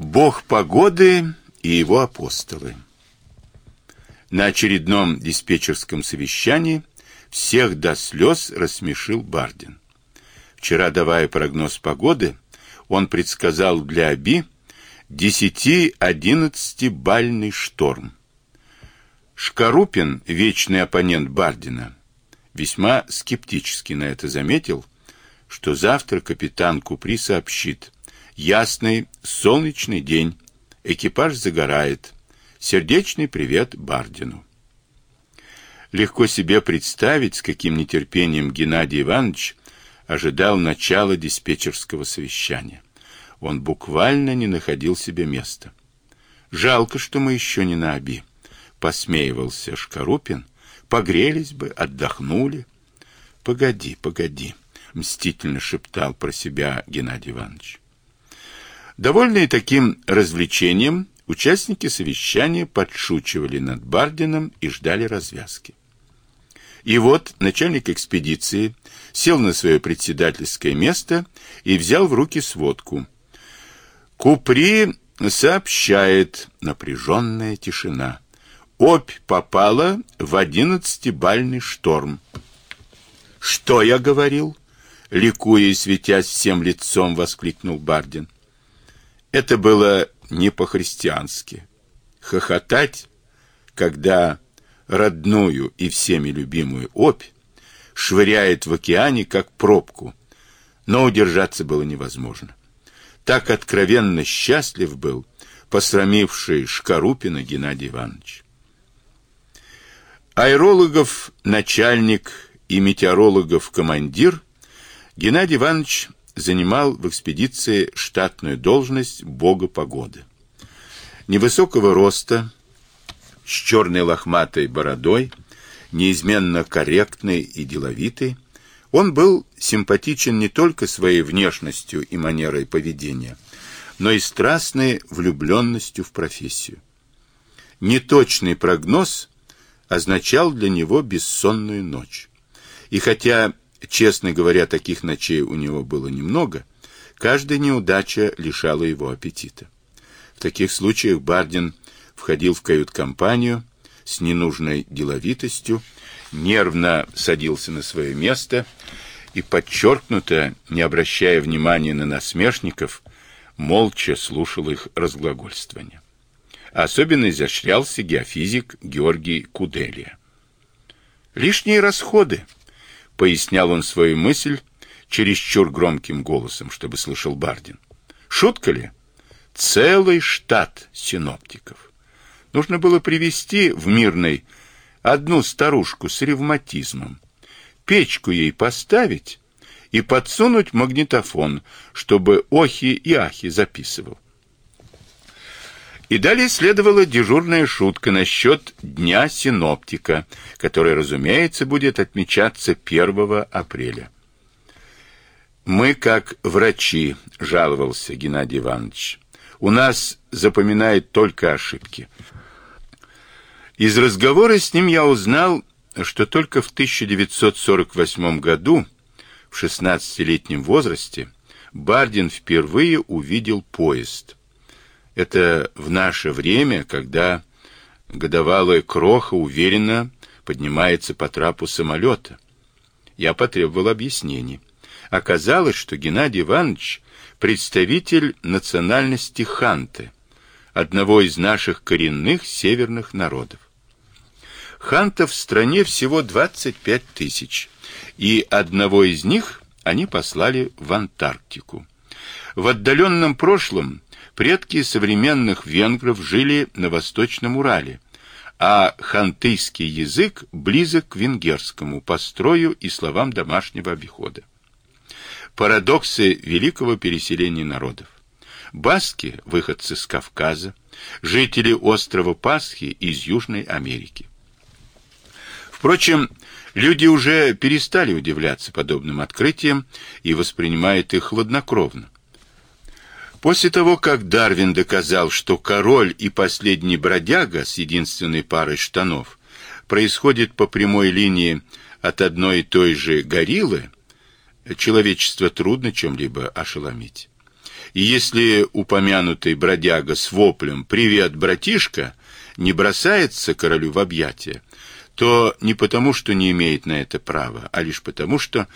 Бог погоды и его апостолы. На очередном диспетчерском совещании всех до слез рассмешил Бардин. Вчера, давая прогноз погоды, он предсказал для Аби 10-11 бальный шторм. Шкарупин, вечный оппонент Бардина, весьма скептически на это заметил, что завтра капитан Купри сообщит – Ясный, солнечный день. Экипаж загорает. Сердечный привет Бардину. Легко себе представить, с каким нетерпением Геннадий Иванович ожидал начала диспетчерского совещания. Он буквально не находил себе места. Жалко, что мы еще не на оби. Посмеивался Шкарупин. Погрелись бы, отдохнули. Погоди, погоди, мстительно шептал про себя Геннадий Иванович. Довольные таким развлечением, участники совещания подшучивали над Бардином и ждали развязки. И вот начальник экспедиции сел на свое председательское место и взял в руки сводку. Купри сообщает напряженная тишина. Опь попала в одиннадцатибальный шторм. «Что я говорил?» — ликуя и светясь всем лицом, воскликнул Бардин. Это было не по-христиански. Хохотать, когда родную и всеми любимую опь швыряет в океане, как пробку, но удержаться было невозможно. Так откровенно счастлив был посрамивший Шкарупина Геннадий Иванович. Аэрологов начальник и метеорологов командир Геннадий Иванович занимал в экспедиции штатную должность бога погоды. Невысокого роста, с черной лохматой бородой, неизменно корректный и деловитый, он был симпатичен не только своей внешностью и манерой поведения, но и страстной влюбленностью в профессию. Неточный прогноз означал для него бессонную ночь. И хотя Честно говоря, таких ночей у него было немного. Каждая неудача лишала его аппетита. В таких случаях Бардин входил в кают-компанию с ненужной деловитостью, нервно садился на свое место и, подчеркнуто, не обращая внимания на насмешников, молча слушал их разглагольствование. Особенно изощрялся геофизик Георгий Куделия. Лишние расходы пояснял он свою мысль чересчур громким голосом, чтобы слышал Бардин. Шутка ли? Целый штат синоптиков. Нужно было привести в Мирный одну старушку с ревматизмом, печку ей поставить и подсунуть магнитофон, чтобы охи и ахи записывал. И далее следовала дежурная шутка насчет Дня синоптика, который, разумеется, будет отмечаться 1 апреля. «Мы, как врачи», — жаловался Геннадий Иванович, — «у нас запоминают только ошибки». Из разговора с ним я узнал, что только в 1948 году, в 16-летнем возрасте, Бардин впервые увидел поезд — это в наше время, когда годовалая кроха уверенно поднимается по трапу самолета. Я потребовал объяснений. Оказалось, что Геннадий Иванович представитель национальности ханты, одного из наших коренных северных народов. Хантов в стране всего 25 тысяч, и одного из них они послали в Антарктику. В отдаленном прошлом Предки современных венгров жили на Восточном Урале, а хантыйский язык близок к венгерскому по строю и словам домашнего обихода. Парадоксы великого переселения народов. Баски – выходцы с Кавказа, жители острова Пасхи из Южной Америки. Впрочем, люди уже перестали удивляться подобным открытиям и воспринимают их хладнокровно. После того, как Дарвин доказал, что король и последний бродяга с единственной парой штанов происходит по прямой линии от одной и той же гориллы, человечество трудно чем-либо ошеломить. И если упомянутый бродяга с воплем «Привет, братишка!» не бросается королю в объятия, то не потому, что не имеет на это права, а лишь потому, что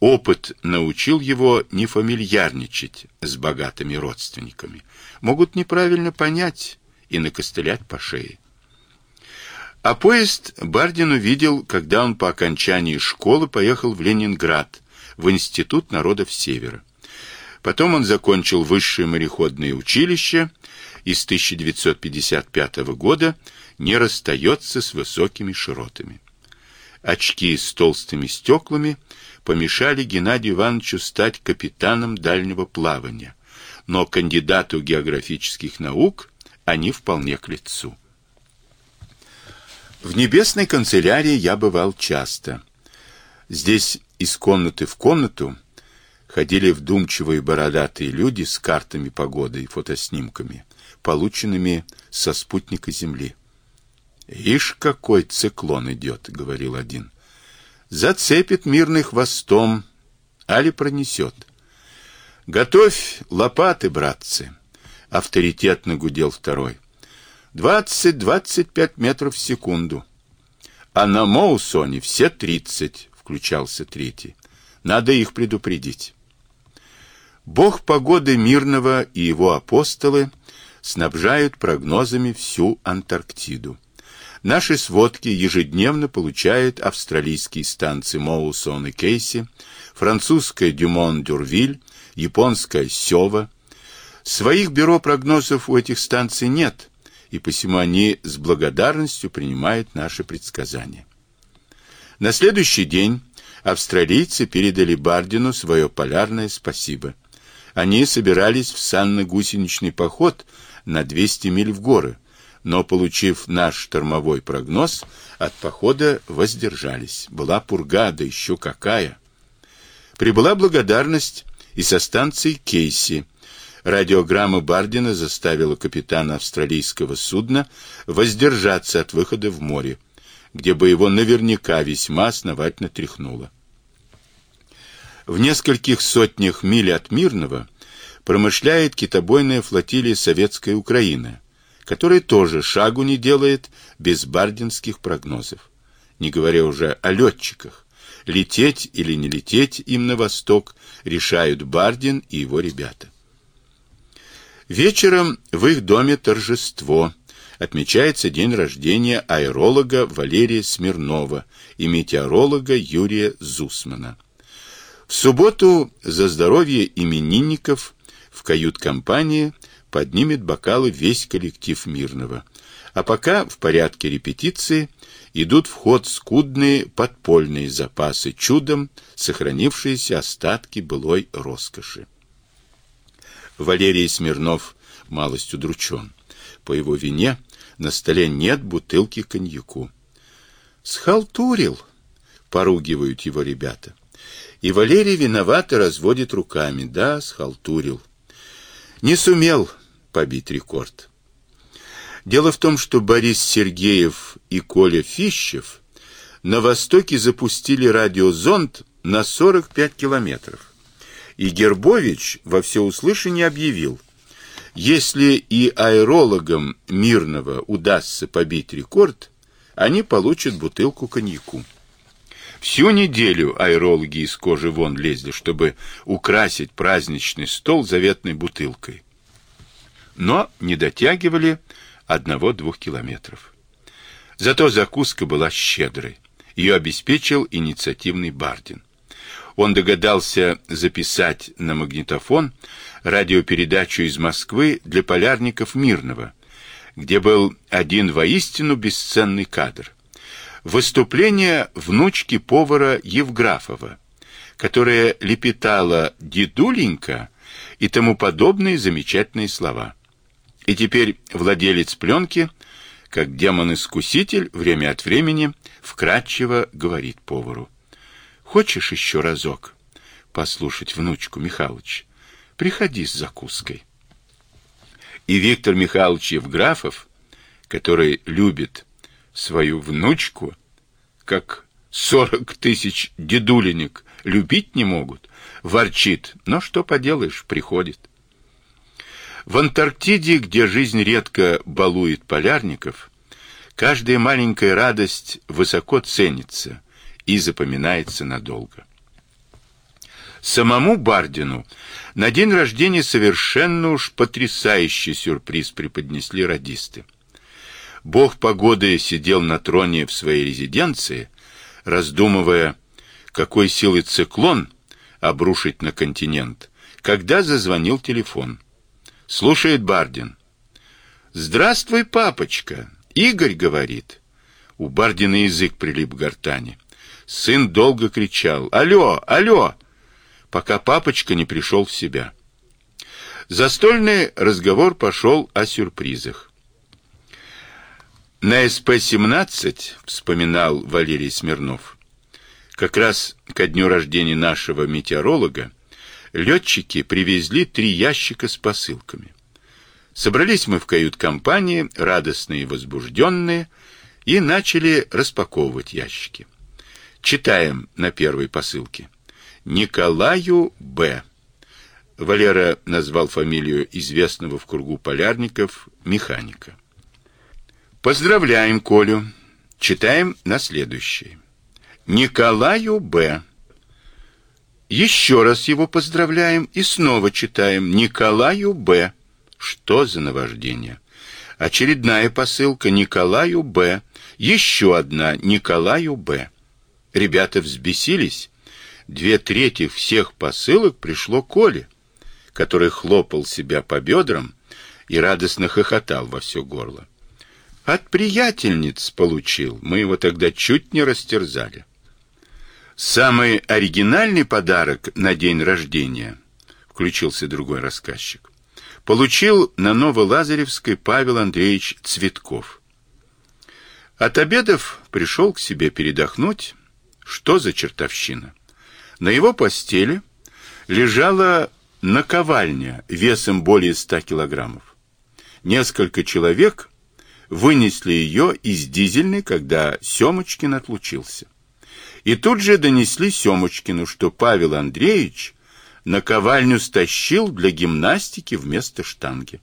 опыт научил его не фамильярничать с богатыми родственниками. Могут неправильно понять и накостылять по шее. А поезд Бардин увидел, когда он по окончании школы поехал в Ленинград, в Институт народов Севера. Потом он закончил высшее мореходное училище и с 1955 года не расстается с высокими широтами. Очки с толстыми стеклами помешали Геннадию Ивановичу стать капитаном дальнего плавания, но кандидату географических наук они вполне к лицу. В небесной канцелярии я бывал часто. Здесь из комнаты в комнату ходили вдумчивые бородатые люди с картами погоды и фотоснимками, полученными со спутника Земли. «Ишь, какой циклон идет!» — говорил один. «Зацепит мирный хвостом, али пронесет». «Готовь лопаты, братцы!» — авторитетно гудел второй. «Двадцать-двадцать пять метров в секунду. А на Моусоне все тридцать», — включался третий. «Надо их предупредить». Бог погоды мирного и его апостолы снабжают прогнозами всю Антарктиду. Наши сводки ежедневно получают австралийские станции Моусон и Кейси, французская Дюмон-Дюрвиль, японская Сёва. Своих бюро прогнозов у этих станций нет, и посему они с благодарностью принимают наши предсказания. На следующий день австралийцы передали Бардину свое полярное спасибо. Они собирались в санно-гусеничный поход на 200 миль в горы, но, получив наш штормовой прогноз, от похода воздержались. Была пурга, да еще какая. Прибыла благодарность и со станции Кейси. Радиограмма Бардина заставила капитана австралийского судна воздержаться от выхода в море, где бы его наверняка весьма основательно тряхнуло. В нескольких сотнях миль от Мирного промышляет китобойная флотилия Советской Украины, который тоже шагу не делает без бардинских прогнозов. Не говоря уже о летчиках. Лететь или не лететь им на восток решают Бардин и его ребята. Вечером в их доме торжество. Отмечается день рождения аэролога Валерия Смирнова и метеоролога Юрия Зусмана. В субботу за здоровье именинников в кают-компании поднимет бокалы весь коллектив Мирного. А пока в порядке репетиции идут в ход скудные подпольные запасы, чудом сохранившиеся остатки былой роскоши. Валерий Смирнов малость удручен. По его вине на столе нет бутылки коньяку. «Схалтурил!» — поругивают его ребята. И Валерий виновато разводит руками. «Да, схалтурил. Не сумел побить рекорд. Дело в том, что Борис Сергеев и Коля Фищев на востоке запустили радиозонд на 45 километров. И Гербович во всеуслышание объявил, если и аэрологам Мирного удастся побить рекорд, они получат бутылку коньяку. Всю неделю аэрологи из кожи вон лезли, чтобы украсить праздничный стол заветной бутылкой но не дотягивали одного-двух километров. Зато закуска была щедрой. Ее обеспечил инициативный Бардин. Он догадался записать на магнитофон радиопередачу из Москвы для полярников Мирного, где был один воистину бесценный кадр. Выступление внучки повара Евграфова, которая лепетала «дедуленька» и тому подобные замечательные слова. И теперь владелец пленки, как демон-искуситель, время от времени вкратчиво говорит повару. «Хочешь еще разок послушать внучку Михалыч? Приходи с закуской». И Виктор Михайлович Евграфов, который любит свою внучку, как сорок тысяч дедулинек любить не могут, ворчит, но что поделаешь, приходит. В Антарктиде, где жизнь редко балует полярников, каждая маленькая радость высоко ценится и запоминается надолго. Самому Бардину на день рождения совершенно уж потрясающий сюрприз преподнесли радисты. Бог погоды сидел на троне в своей резиденции, раздумывая, какой силой циклон обрушить на континент, когда зазвонил телефон. Слушает Бардин. «Здравствуй, папочка!» Игорь говорит. У Бардина язык прилип к гортани. Сын долго кричал «Алло! Алло!», пока папочка не пришел в себя. Застольный разговор пошел о сюрпризах. На СП-17, вспоминал Валерий Смирнов, как раз ко дню рождения нашего метеоролога, летчики привезли три ящика с посылками. Собрались мы в кают-компании, радостные и возбужденные, и начали распаковывать ящики. Читаем на первой посылке. Николаю Б. Валера назвал фамилию известного в кругу полярников механика. Поздравляем Колю. Читаем на следующей. Николаю Б. Еще раз его поздравляем и снова читаем Николаю Б. Что за наваждение? Очередная посылка Николаю Б. Еще одна Николаю Б. Ребята взбесились. Две трети всех посылок пришло Коле, который хлопал себя по бедрам и радостно хохотал во все горло. От приятельниц получил. Мы его тогда чуть не растерзали. Самый оригинальный подарок на день рождения, включился другой рассказчик, получил на Новолазаревской Павел Андреевич Цветков. От обедов пришел к себе передохнуть. Что за чертовщина? На его постели лежала наковальня весом более ста килограммов. Несколько человек вынесли ее из дизельной, когда Семочкин отлучился. И тут же донесли Семочкину, что Павел Андреевич наковальню стащил для гимнастики вместо штанги.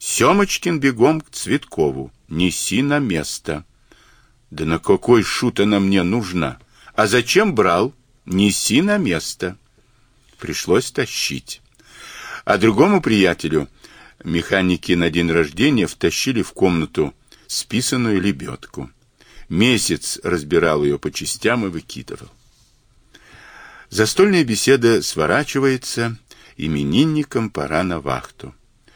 Семочкин бегом к Цветкову. Неси на место. Да на какой шут она мне нужна? А зачем брал? Неси на место. Пришлось тащить. А другому приятелю механики на день рождения втащили в комнату списанную лебедку. Месяц разбирал ее по частям и выкидывал. Застольная беседа сворачивается, именинникам пора на вахту.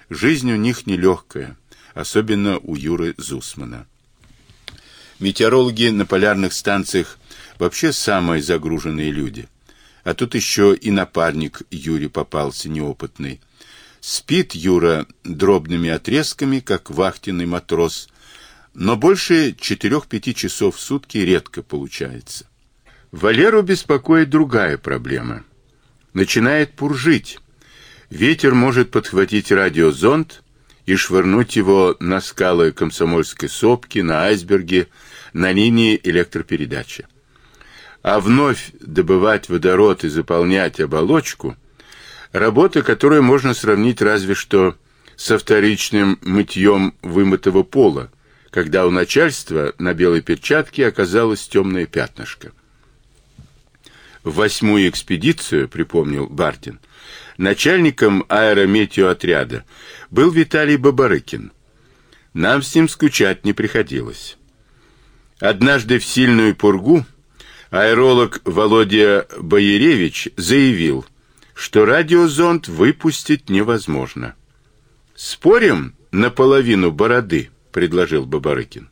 Жизнь у них нелегкая, особенно у Юры Зусмана. Метеорологи на полярных станциях вообще самые загруженные люди. А тут еще и напарник Юре попался неопытный. Спит Юра дробными отрезками, как вахтенный матрос, но больше четырех-пяти часов в сутки редко получается. Валеру беспокоит другая проблема. Начинает пуржить. Ветер может подхватить радиозонд и швырнуть его на скалы Комсомольской сопки, на айсберги, на линии электропередачи. А вновь добывать водород и заполнять оболочку – работа, которую можно сравнить разве что со вторичным мытьем вымытого пола, когда у начальства на белой перчатке оказалось темное пятнышко. В восьмую экспедицию, припомнил Бартин, начальником аэрометеоотряда был Виталий Бабарыкин. Нам с ним скучать не приходилось. Однажды в сильную пургу аэролог Володя Бояревич заявил, что радиозонд выпустить невозможно. «Спорим на половину бороды?» — предложил Бабарыкин.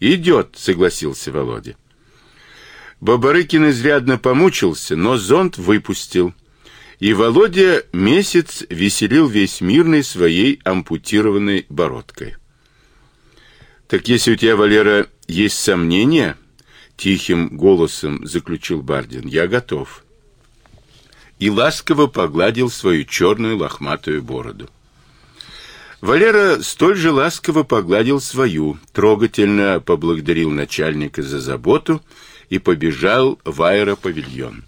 «Идет», — согласился Володя. Бабарыкин изрядно помучился, но зонт выпустил. И Володя месяц веселил весь мирный своей ампутированной бородкой. «Так если у тебя, Валера, есть сомнения?» Тихим голосом заключил Бардин. «Я готов». И ласково погладил свою черную лохматую бороду. Валера столь же ласково погладил свою, трогательно поблагодарил начальника за заботу и побежал в аэропавильон.